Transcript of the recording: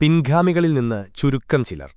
പിൻഗാമികളിൽ നിന്ന് ചുരുക്കം ചിലർ